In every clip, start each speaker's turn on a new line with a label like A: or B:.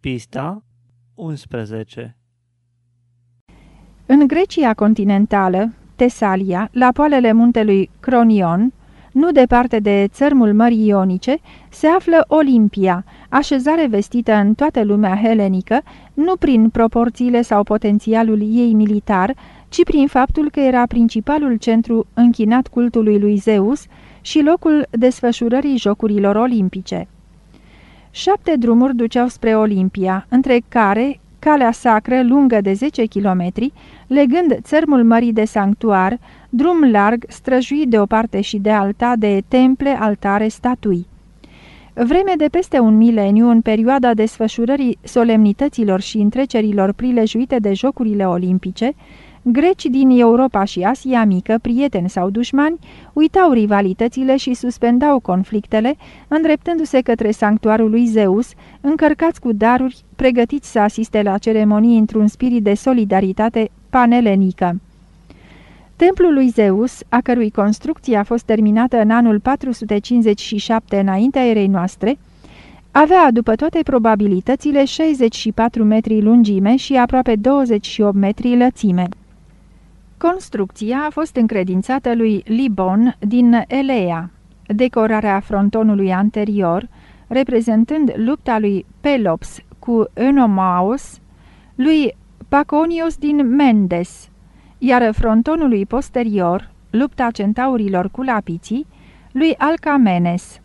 A: Pista 11
B: În Grecia continentală, Tesalia, la poalele muntelui Cronion, nu departe de țărmul Mării Ionice, se află Olimpia, așezare vestită în toată lumea helenică, nu prin proporțiile sau potențialul ei militar, ci prin faptul că era principalul centru închinat cultului lui Zeus și locul desfășurării jocurilor olimpice. Șapte drumuri duceau spre Olimpia, între care calea sacră lungă de 10 kilometri, legând țărmul mării de sanctuar, drum larg, străjuit de o parte și de alta de temple, altare, statui. Vreme de peste un mileniu, în perioada desfășurării solemnităților și întrecerilor prilejuite de Jocurile Olimpice, Greci din Europa și Asia Mică, prieteni sau dușmani, uitau rivalitățile și suspendau conflictele, îndreptându-se către sanctuarul lui Zeus, încărcați cu daruri, pregătiți să asiste la ceremonii într-un spirit de solidaritate panelenică. Templul lui Zeus, a cărui construcție a fost terminată în anul 457 înaintea erei noastre, avea, după toate probabilitățile, 64 metri lungime și aproape 28 metri lățime. Construcția a fost încredințată lui Libon din Elea. Decorarea frontonului anterior, reprezentând lupta lui Pelops cu Enomaus, lui Paconius din Mendes, iar frontonului posterior, lupta centaurilor cu lapiții, lui Alcamenes.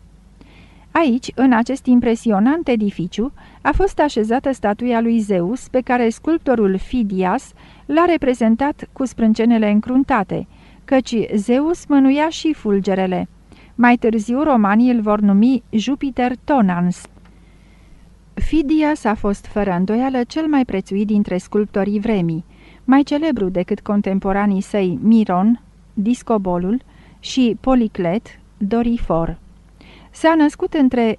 B: Aici, în acest impresionant edificiu, a fost așezată statuia lui Zeus, pe care sculptorul Fidias l-a reprezentat cu sprâncenele încruntate, căci Zeus mânuia și fulgerele. Mai târziu romanii îl vor numi Jupiter Tonans. Fidias a fost fără îndoială cel mai prețuit dintre sculptorii vremii, mai celebru decât contemporanii săi Miron, Discobolul și Policlet, Dorifor. S-a născut între 490-495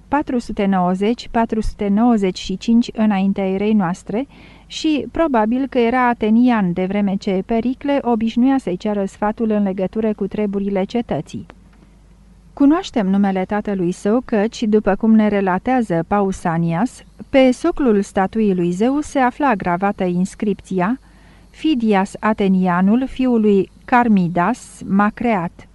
B: înaintea erei noastre și probabil că era atenian de vreme ce Pericle obișnuia să-i ceară sfatul în legătură cu treburile cetății. Cunoaștem numele tatălui său căci, după cum ne relatează Pausanias, pe soclul statuii lui Zeus se afla gravată inscripția Fidias Atenianul, fiul lui Carmidas, m-a creat.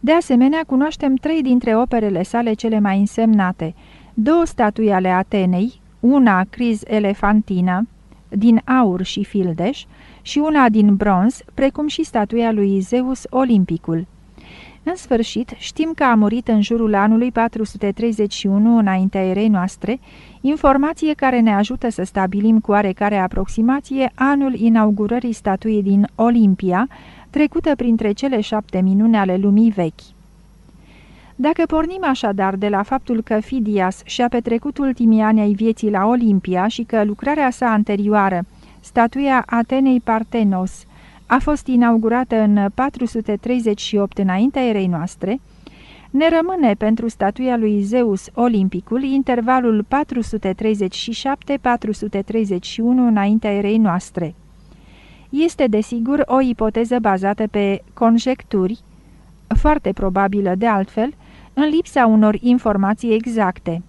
B: De asemenea, cunoaștem trei dintre operele sale cele mai însemnate, două statui ale Atenei, una Criz Elefantina, din aur și fildeș, și una din bronz, precum și statuia lui Zeus Olimpicul. În sfârșit, știm că a murit în jurul anului 431 înaintea erei noastre, informație care ne ajută să stabilim cu oarecare aproximație anul inaugurării statuii din Olimpia, trecută printre cele șapte minune ale lumii vechi. Dacă pornim așadar de la faptul că Fidias și-a petrecut ultimii ani ai vieții la Olimpia și că lucrarea sa anterioară, statuia Atenei Partenos, a fost inaugurată în 438 înaintea erei noastre, ne rămâne pentru statuia lui Zeus Olimpicul intervalul 437-431 înaintea erei noastre. Este desigur o ipoteză bazată pe conjecturi, foarte probabilă de altfel, în lipsa unor informații exacte.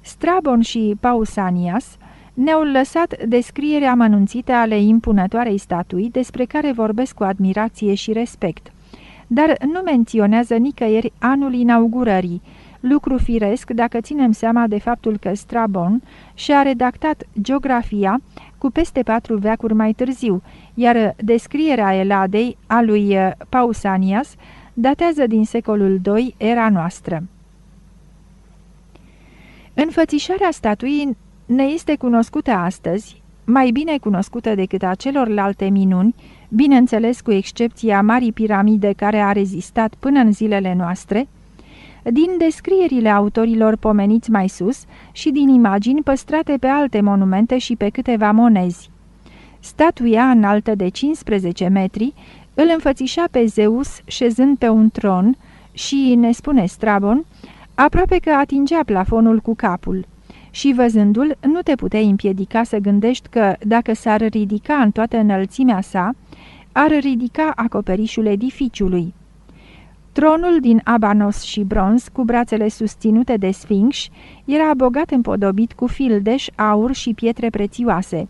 B: Strabon și Pausanias ne-au lăsat descriere amănunțite ale impunătoarei statui despre care vorbesc cu admirație și respect, dar nu menționează nicăieri anul inaugurării, lucru firesc dacă ținem seama de faptul că Strabon și-a redactat geografia cu peste patru veacuri mai târziu, iar descrierea Eladei a lui Pausanias datează din secolul II era noastră. Înfățișarea statuii ne este cunoscută astăzi, mai bine cunoscută decât a celorlalte minuni, bineînțeles cu excepția Marii Piramide care a rezistat până în zilele noastre, din descrierile autorilor pomeniți mai sus și din imagini păstrate pe alte monumente și pe câteva monezi. Statuia înaltă de 15 metri îl înfățișa pe Zeus șezând pe un tron și, ne spune Strabon, aproape că atingea plafonul cu capul. Și văzându-l, nu te puteai împiedica să gândești că, dacă s-ar ridica în toată înălțimea sa, ar ridica acoperișul edificiului. Tronul din abanos și bronz, cu brațele susținute de sfinx, era bogat împodobit cu fildeș, aur și pietre prețioase.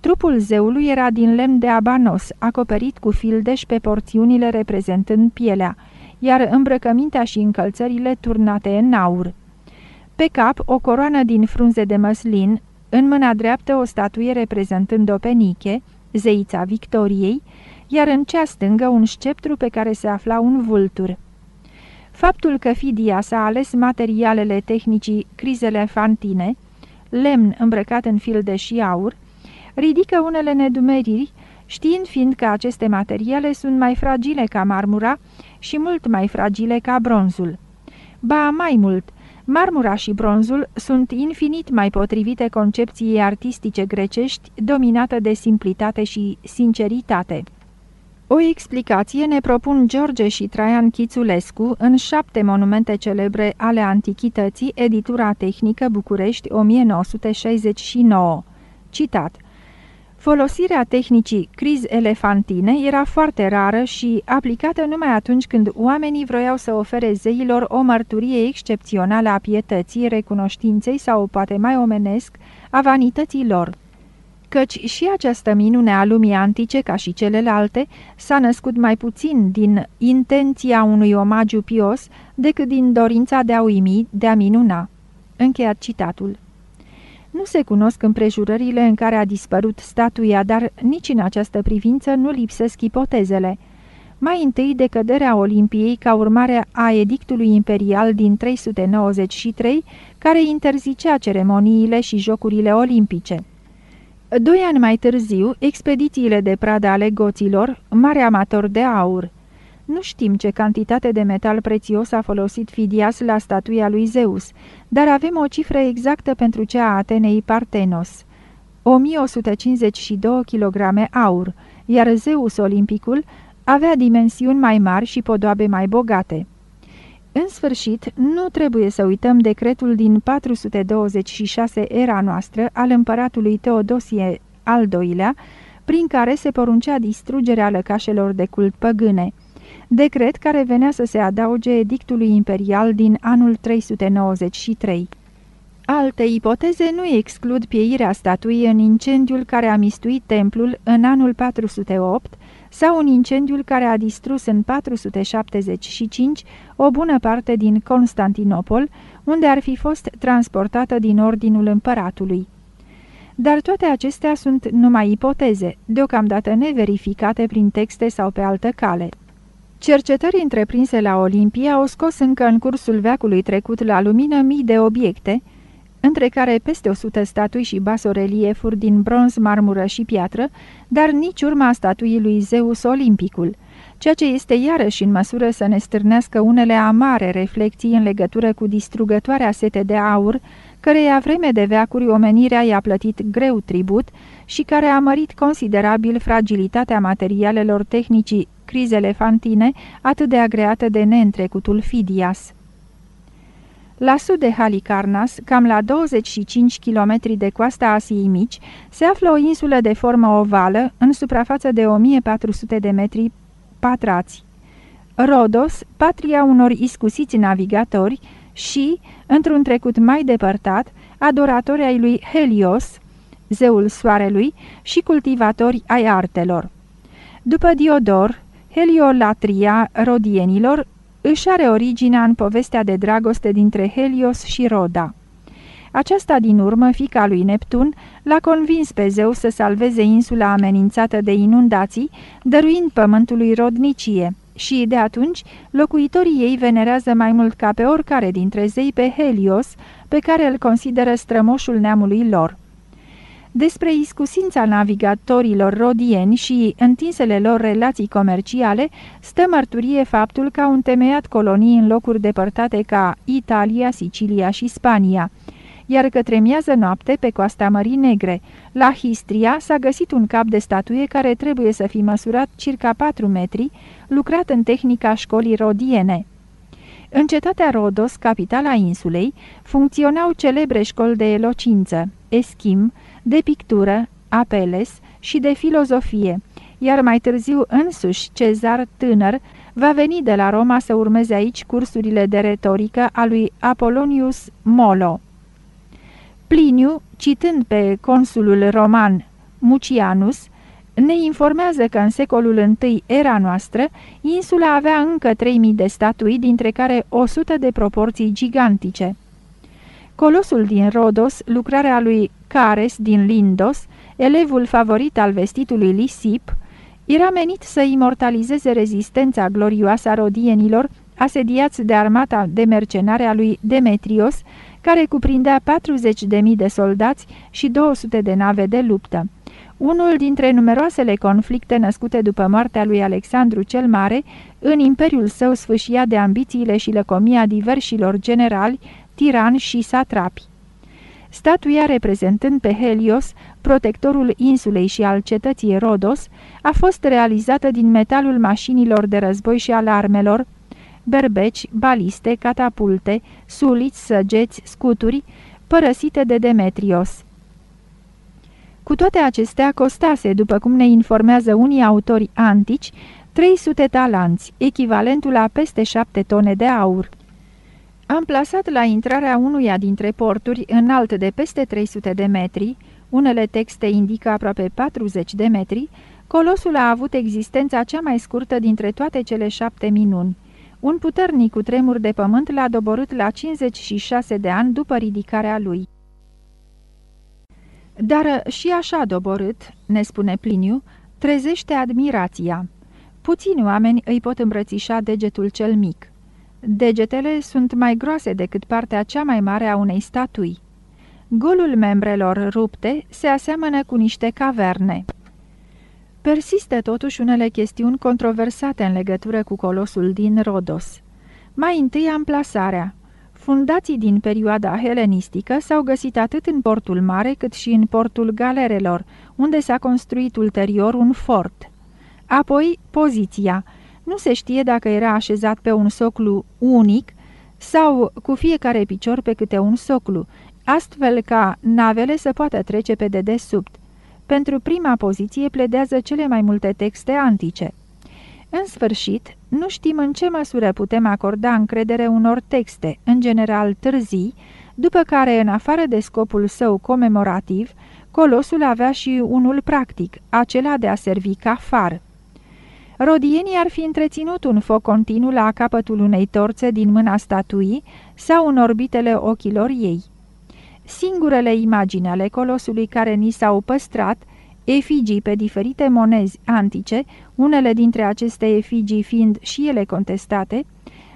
B: Trupul zeului era din lemn de abanos, acoperit cu fildeș pe porțiunile reprezentând pielea, iar îmbrăcămintea și încălțările turnate în aur. Pe cap, o coroană din frunze de măslin, în mâna dreaptă o statuie reprezentând-o pe Niche, zeița Victoriei, iar în cea stângă un sceptru pe care se afla un vultur. Faptul că Fidia s-a ales materialele tehnicii crizele fantine, lemn îmbrăcat în fil de și aur, ridică unele nedumeriri, știind fiind că aceste materiale sunt mai fragile ca marmura și mult mai fragile ca bronzul. Ba mai mult, marmura și bronzul sunt infinit mai potrivite concepției artistice grecești dominată de simplitate și sinceritate. O explicație ne propun George și Traian Chițulescu în șapte monumente celebre ale antichității, editura tehnică București 1969. Citat Folosirea tehnicii criz elefantine era foarte rară și aplicată numai atunci când oamenii vroiau să ofere zeilor o mărturie excepțională a pietății, recunoștinței sau, poate mai omenesc, a vanității lor căci și această minune a lumii antice, ca și celelalte, s-a născut mai puțin din intenția unui omagiu pios decât din dorința de a uimi, de a minuna. Încheiat citatul. Nu se cunosc împrejurările în care a dispărut statuia, dar nici în această privință nu lipsesc ipotezele. Mai întâi de căderea Olimpiei ca urmare a edictului imperial din 393, care interzicea ceremoniile și jocurile olimpice. Doi ani mai târziu, expedițiile de pradă ale goților, mare amator de aur. Nu știm ce cantitate de metal prețios a folosit Fidias la statuia lui Zeus, dar avem o cifră exactă pentru cea a Atenei Partenos. 1152 kg aur, iar Zeus Olimpicul avea dimensiuni mai mari și podoabe mai bogate. În sfârșit, nu trebuie să uităm decretul din 426 era noastră al împăratului Teodosie al II-lea, prin care se poruncea distrugerea lăcașelor de cult păgâne, decret care venea să se adauge edictului imperial din anul 393. Alte ipoteze nu exclud pieirea statuii în incendiul care a mistuit templul în anul 408 sau în incendiul care a distrus în 475 o bună parte din Constantinopol, unde ar fi fost transportată din ordinul împăratului. Dar toate acestea sunt numai ipoteze, deocamdată neverificate prin texte sau pe altă cale. Cercetări întreprinse la Olimpia au scos încă în cursul veacului trecut la lumină mii de obiecte, între care peste 100 statui și basoreliefuri din bronz, marmură și piatră, dar nici urma statuii lui Zeus Olimpicul, ceea ce este iarăși în măsură să ne stârnească unele amare reflecții în legătură cu distrugătoarea sete de aur, căreia vreme de veacuri omenirea i-a plătit greu tribut și care a mărit considerabil fragilitatea materialelor tehnicii crizele fantine atât de agreată de neîntrecutul Fidias. La sud de Halicarnas, cam la 25 km de coasta Asiei Mici, se află o insulă de formă ovală, în suprafață de 1400 de metri patrați. Rodos, patria unor iscusiți navigatori și, într-un trecut mai depărtat, adoratori ai lui Helios, zeul soarelui, și cultivatori ai artelor. După Diodor, heliolatria rodienilor își are originea în povestea de dragoste dintre Helios și Roda. Aceasta din urmă, fica lui Neptun, l-a convins pe zeu să salveze insula amenințată de inundații, dăruind pământului rodnicie și, de atunci, locuitorii ei venerează mai mult ca pe oricare dintre zei pe Helios, pe care îl consideră strămoșul neamului lor. Despre iscusința navigatorilor rodieni și întinsele lor relații comerciale stă mărturie faptul că au întemeiat colonii în locuri depărtate ca Italia, Sicilia și Spania, iar către miază noapte pe coasta Mării Negre, la Histria, s-a găsit un cap de statuie care trebuie să fi măsurat circa 4 metri, lucrat în tehnica școlii rodiene. În cetatea Rodos, capitala insulei, funcționau celebre școli de elocință, eschim, de pictură, apeles și de filozofie, iar mai târziu însuși Cezar tânăr va veni de la Roma să urmeze aici cursurile de retorică a lui Apollonius Molo. Pliniu, citând pe consulul roman Mucianus, ne informează că în secolul I era noastră, insula avea încă 3000 de statui, dintre care 100 de proporții gigantice. Colosul din Rodos, lucrarea lui Cares din Lindos, elevul favorit al vestitului Lisip, era menit să imortalizeze rezistența glorioasă a rodienilor, asediați de armata de mercenare a lui Demetrios, care cuprindea 40.000 de soldați și 200 de nave de luptă. Unul dintre numeroasele conflicte născute după moartea lui Alexandru cel Mare, în imperiul său sfâșia de ambițiile și lăcomia diversilor generali, tirani și satrapi. Statuia reprezentând pe Helios, protectorul insulei și al cetății Rodos, a fost realizată din metalul mașinilor de război și al armelor, berbeci, baliste, catapulte, suliți, săgeți, scuturi, părăsite de Demetrios. Cu toate acestea, costase, după cum ne informează unii autori antici, 300 talanți, echivalentul la peste 7 tone de aur. Am plasat la intrarea unuia dintre porturi, înalt de peste 300 de metri, unele texte indică aproape 40 de metri, colosul a avut existența cea mai scurtă dintre toate cele șapte minuni. Un puternic cu tremur de pământ l-a doborât la 56 de ani după ridicarea lui. Dar și așa doborât, ne spune Pliniu, trezește admirația. Puțini oameni îi pot îmbrățișa degetul cel mic. Degetele sunt mai groase decât partea cea mai mare a unei statui. Golul membrelor rupte se aseamănă cu niște caverne. Persistă totuși unele chestiuni controversate în legătură cu colosul din Rodos. Mai întâi amplasarea. Fundații din perioada helenistică s-au găsit atât în portul mare cât și în portul galerelor, unde s-a construit ulterior un fort. Apoi, poziția. Nu se știe dacă era așezat pe un soclu unic sau cu fiecare picior pe câte un soclu, astfel ca navele să poată trece pe dedesubt. Pentru prima poziție pledează cele mai multe texte antice. În sfârșit, nu știm în ce măsură putem acorda încredere unor texte, în general târzii, după care, în afară de scopul său comemorativ, colosul avea și unul practic, acela de a servi ca far. Rodienii ar fi întreținut un foc continuu la capătul unei torțe din mâna statuii sau în orbitele ochilor ei. Singurele imagini ale colosului care ni s-au păstrat, efigii pe diferite monezi antice, unele dintre aceste efigii fiind și ele contestate,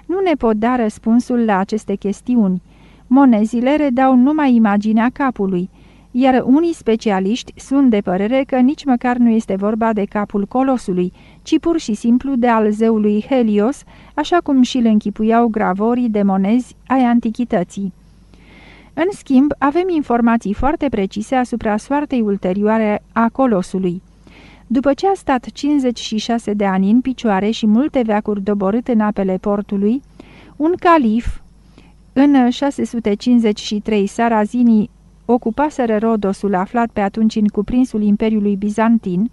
B: nu ne pot da răspunsul la aceste chestiuni. Monezile redau numai imaginea capului, iar unii specialiști sunt de părere că nici măcar nu este vorba de capul colosului, ci pur și simplu de al zeului Helios, așa cum și-l închipuiau gravorii de monezi ai antichității. În schimb, avem informații foarte precise asupra soartei ulterioare a colosului. După ce a stat 56 de ani în picioare și multe veacuri doborât în apele portului, un calif, în 653 Sarazinii ocupaseră Rodosul aflat pe atunci în cuprinsul Imperiului Bizantin,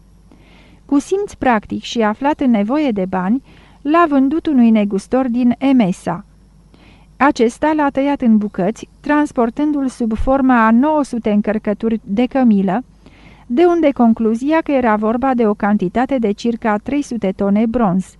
B: cu simț practic și aflat în nevoie de bani, l-a vândut unui negustor din Emesa. Acesta l-a tăiat în bucăți, transportându-l sub forma a 900 încărcături de cămilă, de unde concluzia că era vorba de o cantitate de circa 300 tone bronz.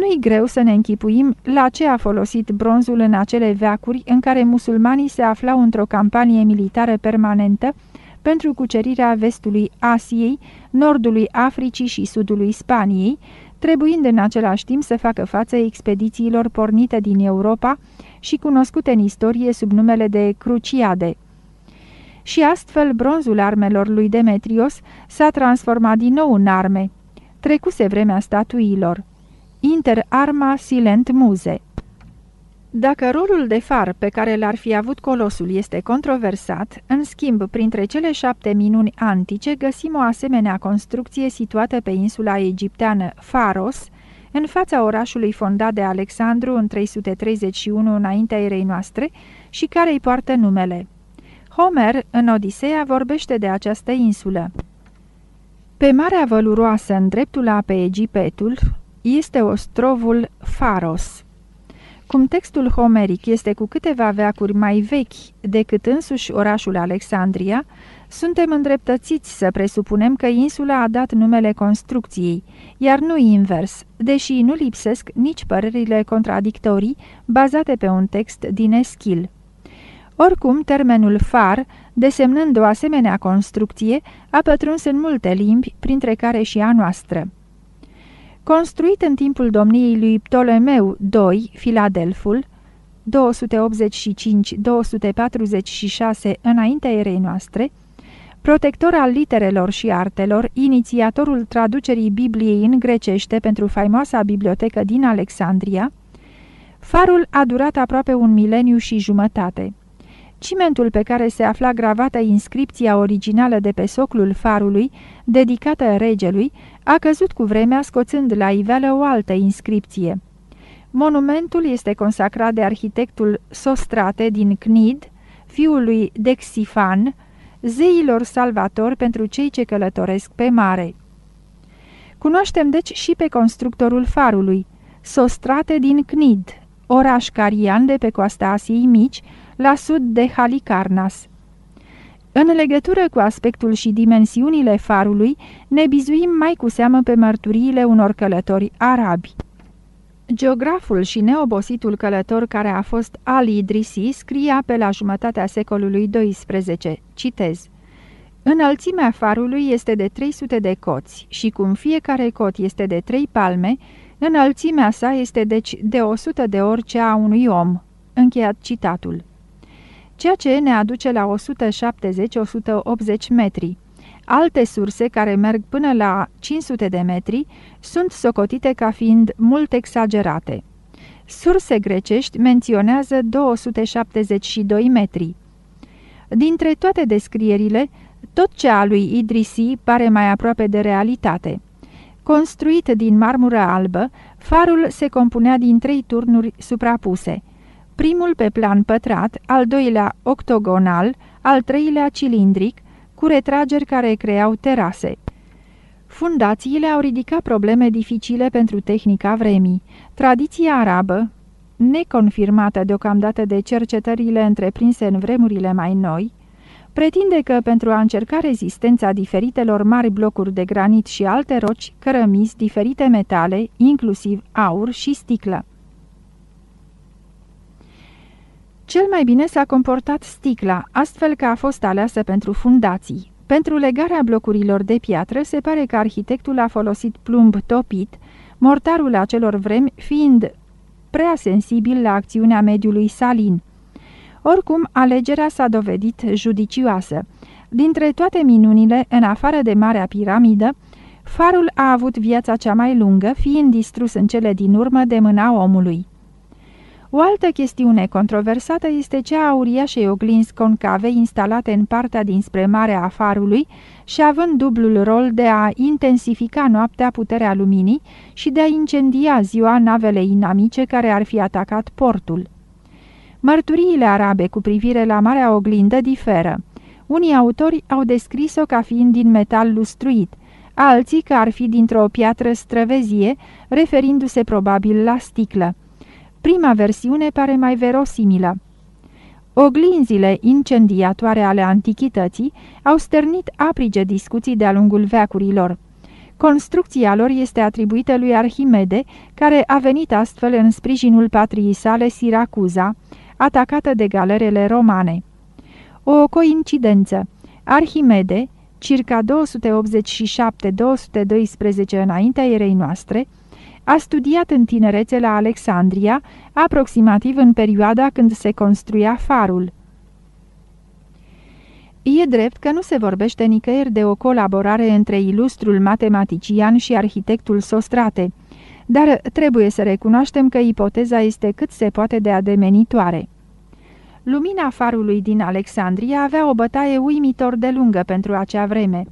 B: Nu-i greu să ne închipuim la ce a folosit bronzul în acele veacuri în care musulmanii se aflau într-o campanie militară permanentă pentru cucerirea vestului Asiei, nordului Africii și sudului Spaniei, trebuind în același timp să facă față expedițiilor pornite din Europa și cunoscute în istorie sub numele de Cruciade. Și astfel bronzul armelor lui Demetrios s-a transformat din nou în arme. Trecuse vremea statuilor. Inter arma silent muse. Dacă rolul de far pe care l-ar fi avut colosul este controversat, în schimb, printre cele șapte minuni antice găsim o asemenea construcție situată pe insula egipteană Faros, în fața orașului fondat de Alexandru în 331 înaintea erei noastre și care îi poartă numele. Homer, în Odiseea, vorbește de această insulă. Pe marea văluroasă, în dreptul apei Egipetul, este ostrovul Faros. Cum textul homeric este cu câteva veacuri mai vechi decât însuși orașul Alexandria, suntem îndreptățiți să presupunem că insula a dat numele construcției, iar nu invers, deși nu lipsesc nici părerile contradictorii bazate pe un text din Eschil. Oricum, termenul far, desemnând o asemenea construcție, a pătruns în multe limbi, printre care și a noastră. Construit în timpul domniei lui Ptolemeu II, Filadelful, 285-246 înaintea erei noastre, protector al literelor și artelor, inițiatorul traducerii Bibliei în grecește pentru faimoasa bibliotecă din Alexandria, farul a durat aproape un mileniu și jumătate. Cimentul pe care se afla gravată inscripția originală de pe soclul farului, dedicată regelui, a căzut cu vremea scoțând la iveală o altă inscripție. Monumentul este consacrat de arhitectul Sostrate din Cnid, fiul lui Dexifan, zeilor salvatori pentru cei ce călătoresc pe mare. Cunoaștem deci și pe constructorul farului, Sostrate din Cnid, oraș carian de pe coasta Asiei Mici, la sud de Halicarnas. În legătură cu aspectul și dimensiunile farului, ne bizuim mai cu seamă pe mărturiile unor călători arabi. Geograful și neobositul călător care a fost Ali Idrisi scria pe la jumătatea secolului XII, citez, Înălțimea farului este de 300 de coți și cum fiecare cot este de trei palme, înălțimea sa este deci de 100 de ori cea a unui om. Încheiat citatul ceea ce ne aduce la 170-180 metri. Alte surse, care merg până la 500 de metri, sunt socotite ca fiind mult exagerate. Surse grecești menționează 272 metri. Dintre toate descrierile, tot ce a lui Idrisi pare mai aproape de realitate. Construit din marmură albă, farul se compunea din trei turnuri suprapuse – primul pe plan pătrat, al doilea octogonal, al treilea cilindric, cu retrageri care creau terase. Fundațiile au ridicat probleme dificile pentru tehnica vremii. Tradiția arabă, neconfirmată deocamdată de cercetările întreprinse în vremurile mai noi, pretinde că pentru a încerca rezistența diferitelor mari blocuri de granit și alte roci, cărămizi, diferite metale, inclusiv aur și sticlă. Cel mai bine s-a comportat sticla, astfel că a fost aleasă pentru fundații. Pentru legarea blocurilor de piatră se pare că arhitectul a folosit plumb topit, mortarul acelor vremi fiind prea sensibil la acțiunea mediului salin. Oricum, alegerea s-a dovedit judicioasă. Dintre toate minunile, în afară de Marea Piramidă, farul a avut viața cea mai lungă, fiind distrus în cele din urmă de mâna omului. O altă chestiune controversată este cea a uriașei oglinzi concave instalate în partea dinspre Marea Afarului și având dublul rol de a intensifica noaptea puterea luminii și de a incendia ziua navele inamice care ar fi atacat portul. Mărturiile arabe cu privire la Marea Oglindă diferă. Unii autori au descris-o ca fiind din metal lustruit, alții că ar fi dintr-o piatră străvezie, referindu-se probabil la sticlă. Prima versiune pare mai verosimilă. Oglinzile incendiatoare ale antichității au stârnit aprige discuții de-a lungul veacurilor. Construcția lor este atribuită lui Arhimede, care a venit astfel în sprijinul patriei sale Siracuza, atacată de galerele romane. O coincidență. Arhimede, circa 287-212 înaintea erei noastre, a studiat în tinerețe la Alexandria, aproximativ în perioada când se construia farul. E drept că nu se vorbește nicăieri de o colaborare între ilustrul matematician și arhitectul Sostrate, dar trebuie să recunoaștem că ipoteza este cât se poate de ademenitoare. Lumina farului din Alexandria avea o bătaie uimitor de lungă pentru acea vreme.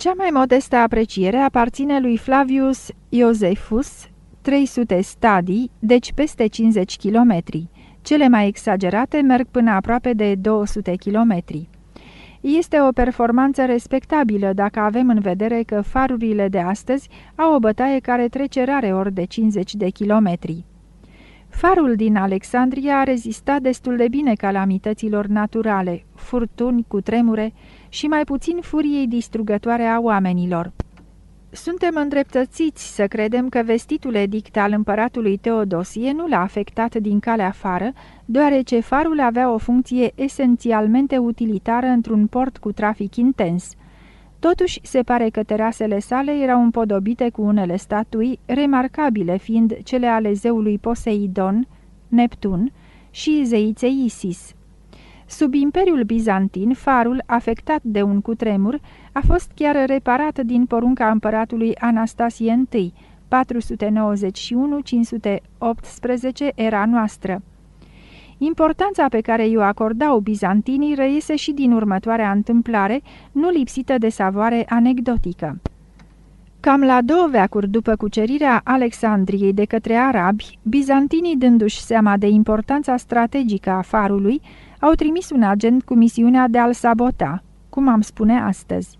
B: Cea mai modestă apreciere aparține lui Flavius Iosefus, 300 stadii, deci peste 50 km. Cele mai exagerate merg până aproape de 200 km. Este o performanță respectabilă dacă avem în vedere că farurile de astăzi au o bătaie care trece rare ori de 50 de kilometri. Farul din Alexandria a rezistat destul de bine calamităților naturale, furtuni, cu tremure și mai puțin furiei distrugătoare a oamenilor. Suntem îndreptățiți să credem că vestitul edict al împăratului Teodosie nu l-a afectat din calea afară, deoarece farul avea o funcție esențialmente utilitară într-un port cu trafic intens. Totuși, se pare că terasele sale erau împodobite cu unele statui, remarcabile fiind cele ale zeului Poseidon, Neptun și zeiței Isis. Sub Imperiul Bizantin, farul, afectat de un cutremur, a fost chiar reparat din porunca împăratului Anastasie I, 491-518 era noastră. Importanța pe care i-o acordau bizantinii răiese și din următoarea întâmplare, nu lipsită de savoare anecdotică. Cam la două veacuri după cucerirea Alexandriei de către arabi, bizantinii dându-și seama de importanța strategică a farului, au trimis un agent cu misiunea de a-l sabota, cum am spune astăzi.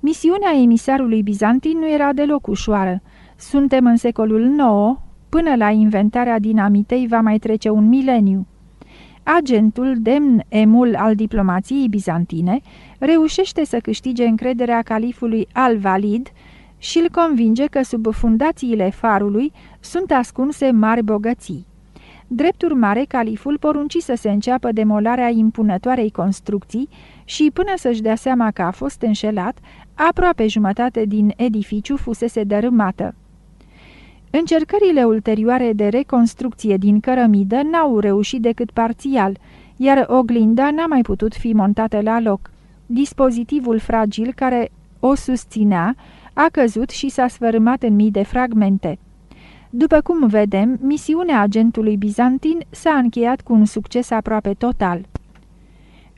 B: Misiunea emisarului bizantin nu era deloc ușoară. Suntem în secolul IX, până la inventarea dinamitei va mai trece un mileniu. Agentul, demn emul al diplomației bizantine, reușește să câștige încrederea califului al-Valid și îl convinge că sub fundațiile farului sunt ascunse mari bogății. Drept urmare, califul porunci să se înceapă demolarea impunătoarei construcții și, până să-și dea seama că a fost înșelat, aproape jumătate din edificiu fusese dărâmată. Încercările ulterioare de reconstrucție din cărămidă n-au reușit decât parțial, iar oglinda n-a mai putut fi montată la loc. Dispozitivul fragil care o susținea a căzut și s-a sfărâmat în mii de fragmente. După cum vedem, misiunea agentului bizantin s-a încheiat cu un succes aproape total.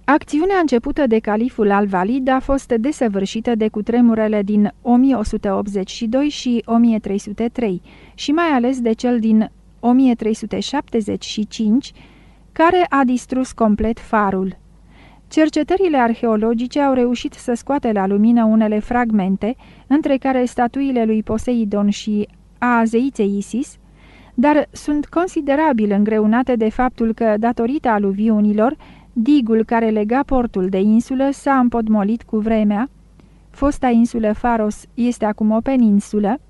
B: Acțiunea începută de califul al-Valid a fost desăvârșită de cutremurele din 1182 și 1303 și mai ales de cel din 1375, care a distrus complet farul. Cercetările arheologice au reușit să scoate la lumină unele fragmente, între care statuile lui Poseidon și a zeiței Isis, dar sunt considerabil îngreunate de faptul că, datorită aluviunilor, digul care lega portul de insulă s-a împodmolit cu vremea, fosta insulă Faros este acum o peninsulă,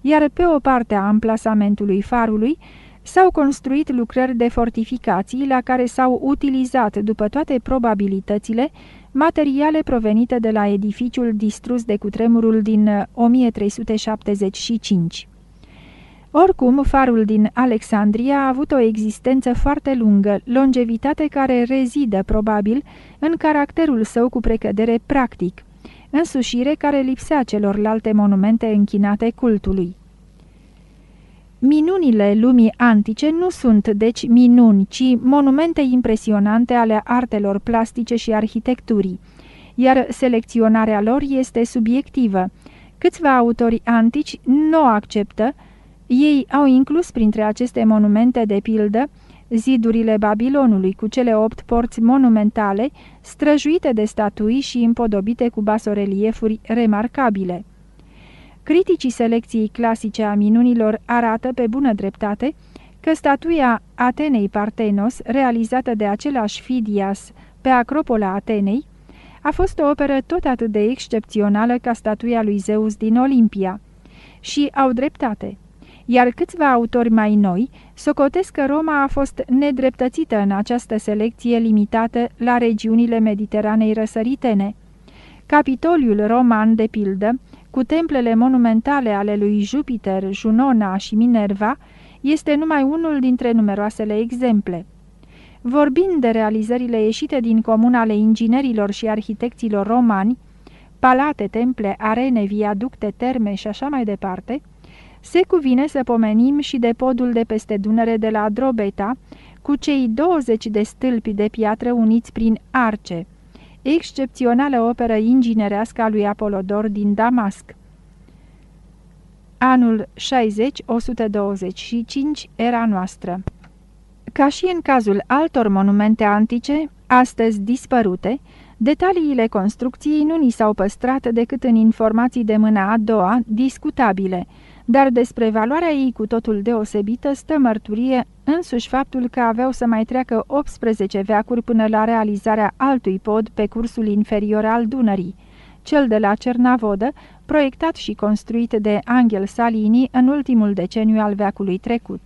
B: iar pe o parte a amplasamentului farului s-au construit lucrări de fortificații la care s-au utilizat, după toate probabilitățile, materiale provenite de la edificiul distrus de cutremurul din 1375. Oricum, farul din Alexandria a avut o existență foarte lungă, longevitate care rezidă, probabil, în caracterul său cu precădere practic, însușire care lipsea celorlalte monumente închinate cultului. Minunile lumii antice nu sunt, deci, minuni, ci monumente impresionante ale artelor plastice și arhitecturii, iar selecționarea lor este subiectivă. Câțiva autori antici nu o acceptă, ei au inclus printre aceste monumente de pildă zidurile Babilonului cu cele opt porți monumentale, străjuite de statui și împodobite cu basoreliefuri remarcabile. Criticii selecției clasice a minunilor arată pe bună dreptate că statuia Atenei Partenos, realizată de același Fidias pe Acropola Atenei, a fost o operă tot atât de excepțională ca statuia lui Zeus din Olimpia. Și au dreptate iar câțiva autori mai noi socotesc că Roma a fost nedreptățită în această selecție limitată la regiunile Mediteranei răsăritene. Capitoliul roman, de pildă, cu templele monumentale ale lui Jupiter, Junona și Minerva, este numai unul dintre numeroasele exemple. Vorbind de realizările ieșite din comun ale inginerilor și arhitecților romani, palate, temple, arene, viaducte, terme și așa mai departe, se cuvine să pomenim și de podul de peste Dunăre de la Drobeta, cu cei 20 de stâlpi de piatră uniți prin arce, excepțională operă inginerească a lui Apolodor din Damasc. Anul 60-125 era noastră. Ca și în cazul altor monumente antice, astăzi dispărute, Detaliile construcției nu ni s-au păstrat decât în informații de mâna a doua, discutabile, dar despre valoarea ei cu totul deosebită stă mărturie însuși faptul că aveau să mai treacă 18 veacuri până la realizarea altui pod pe cursul inferior al Dunării, cel de la Cernavodă, proiectat și construit de Angel Salini în ultimul deceniu al veacului trecut.